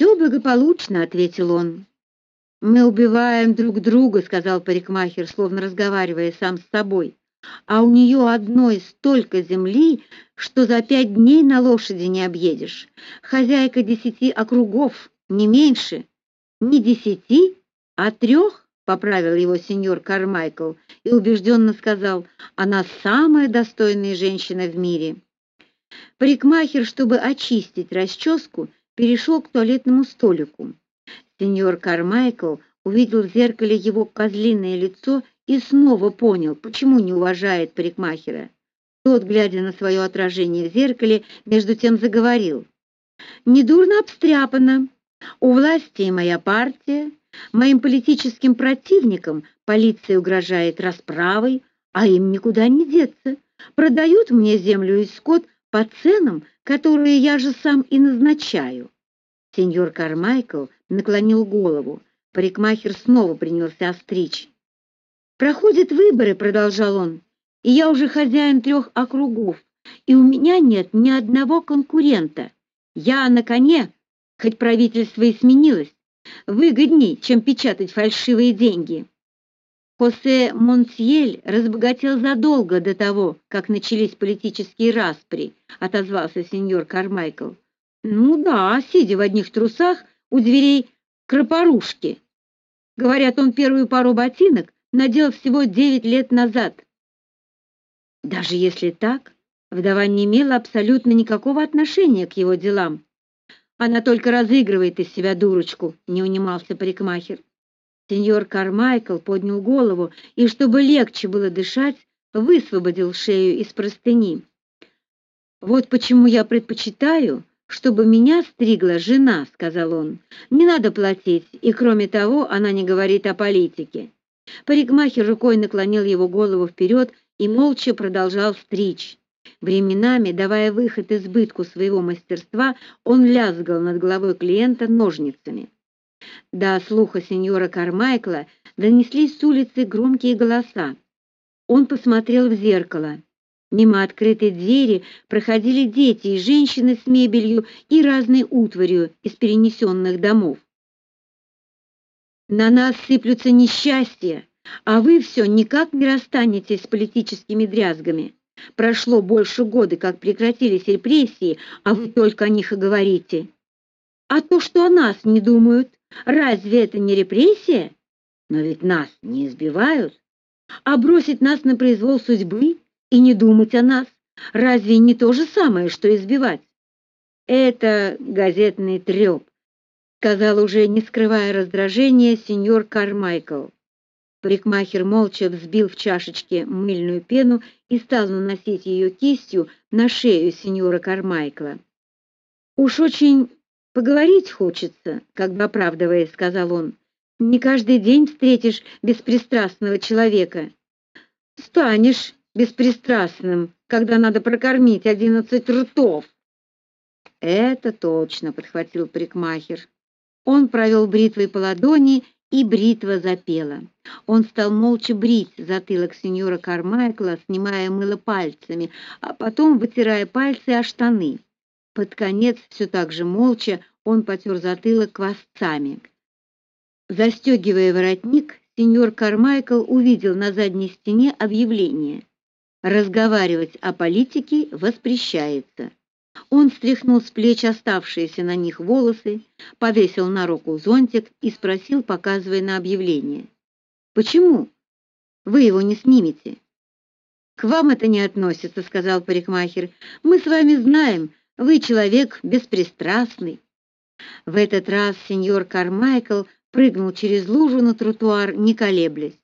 «Все благополучно», — ответил он. «Мы убиваем друг друга», — сказал парикмахер, словно разговаривая сам с собой. «А у нее одной столько земли, что за пять дней на лошади не объедешь. Хозяйка десяти округов, не меньше. Не десяти, а трех», — поправил его сеньор Кармайкл и убежденно сказал, «она самая достойная женщина в мире». Парикмахер, чтобы очистить расческу, перешел к туалетному столику. Сеньор Кармайкл увидел в зеркале его козлиное лицо и снова понял, почему не уважает парикмахера. Тот, глядя на свое отражение в зеркале, между тем заговорил. «Недурно обстряпано. У власти моя партия. Моим политическим противникам полиция угрожает расправой, а им никуда не деться. Продают мне землю и скот по ценам, которые я же сам и назначаю. Сеньор Кармайкл наклонил голову. Парикмахер снова принялся остричь. «Проходят выборы», — продолжал он, — «и я уже хозяин трех округов, и у меня нет ни одного конкурента. Я на коне, хоть правительство и сменилось, выгодней, чем печатать фальшивые деньги». Хосе Монсьель разбогател задолго до того, как начались политические распри, отозвался сеньор Кармайкл. Ну да, сидя в одних трусах у дверей кропорушки. Говорят, он первую пару ботинок надел всего девять лет назад. Даже если так, вдова не имела абсолютно никакого отношения к его делам. Она только разыгрывает из себя дурочку, не унимался парикмахер. Сеньор Кармайкл поднял голову и, чтобы легче было дышать, высвободил шею из простыни. «Вот почему я предпочитаю, чтобы меня стригла жена», — сказал он. «Не надо платить, и, кроме того, она не говорит о политике». Парикмахер рукой наклонил его голову вперед и молча продолжал стричь. Временами, давая выход избытку своего мастерства, он лязгал над головой клиента ножницами. До слуха сеньора Кармайкла донеслись с улицы громкие голоса. Он посмотрел в зеркало. Мимо открытой двери проходили дети и женщины с мебелью и разной утварью из перенесенных домов. «На нас сыплются несчастья, а вы все никак не расстанетесь с политическими дрязгами. Прошло больше года, как прекратились репрессии, а вы только о них и говорите. А то, что о нас не думают, Разве это не репрессия? Но ведь нас не избивают. А бросить нас на произвол судьбы и не думать о нас, разве не то же самое, что избивать? Это газетный треп, сказал уже, не скрывая раздражения, сеньор Кармайкл. Парикмахер молча взбил в чашечке мыльную пену и стал наносить ее кистью на шею сеньора Кармайкла. Уж очень Поговорить хочется, как бы оправдываясь, сказал он. Не каждый день встретишь беспристрастного человека. Станешь беспристрастным, когда надо прокормить одиннадцать ртов. Это точно, подхватил парикмахер. Он провел бритвой по ладони, и бритва запела. Он стал молча брить затылок сеньора Кармайкла, снимая мыло пальцами, а потом вытирая пальцы о штаны. Под конец все так же молча он потер затылок квасцами. Застегивая воротник, сеньор Кармайкл увидел на задней стене объявление: разговаривать о политике воспрещается. Он стряхнул с плеч оставшиеся на них волосы, повесил на руку зонтик и спросил, показывая на объявление: "Почему вы его не снимете?" "К вам это не относится", сказал парикмахер. "Мы с вами знаем, вы человек беспристрастный. В этот раз сеньор Кармайкл прыгнул через лужу на тротуар, не колеблясь.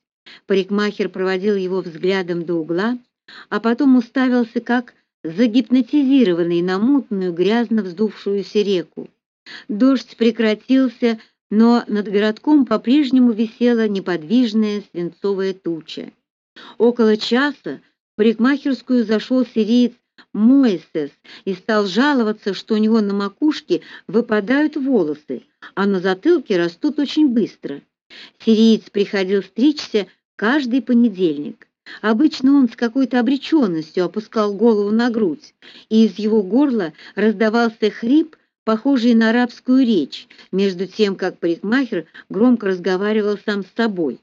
Парикмахер проводил его взглядом до угла, а потом уставился как загипнотизированный на мутную, грязно вздувшуюся реку. Дождь прекратился, но над городком по-прежнему висела неподвижная свинцовая туча. Около часа в парикмахерскую зашел сириец Моисес и стал жаловаться, что у него на макушке выпадают волосы, а на затылке растут очень быстро. Сириец приходил стричься каждый понедельник. Обычно он с какой-то обреченностью опускал голову на грудь, и из его горла раздавался хрип, похожий на арабскую речь, между тем, как парикмахер громко разговаривал сам с собой.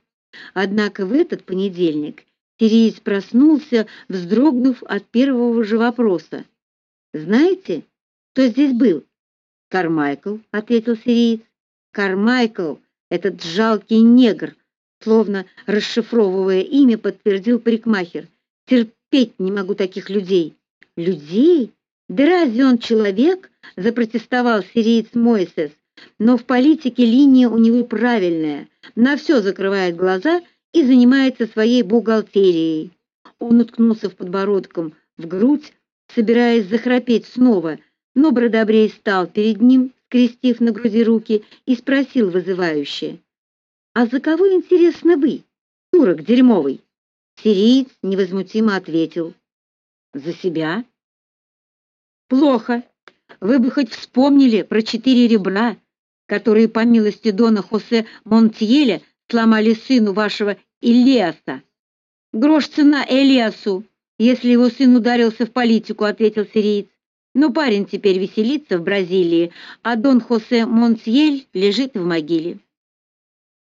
Однако в этот понедельник сириец проснулся, вздрогнув от первого же вопроса. «Знаете, кто здесь был?» «Кармайкл», — ответил сириец. «Кармайкл, этот жалкий негр», словно расшифровывая имя, подтвердил парикмахер. «Терпеть не могу таких людей». «Людей? Да разве он человек?» — запротестовал сириец Мойсес. «Но в политике линия у него правильная. На все закрывает глаза и занимается своей бухгалтерией». Он уткнулся в подбородком в грудь, собираясь захрапеть снова, но Бродобрей стал перед ним, скрестив на груди руки, и спросил вызывающе. «А за кого, интересно, вы, турок дерьмовый?» Сириец невозмутимо ответил. «За себя». «Плохо. Вы бы хоть вспомнили про четыре ребра, которые, по милости Дона Хосе Монтьеля, сломали сыну вашего Илиаса. Грош цена Элиасу, если его сын ударился в политику», — ответил сириец. Но парень теперь веселится в Бразилии, а Дон Хосе Монтьель лежит в могиле.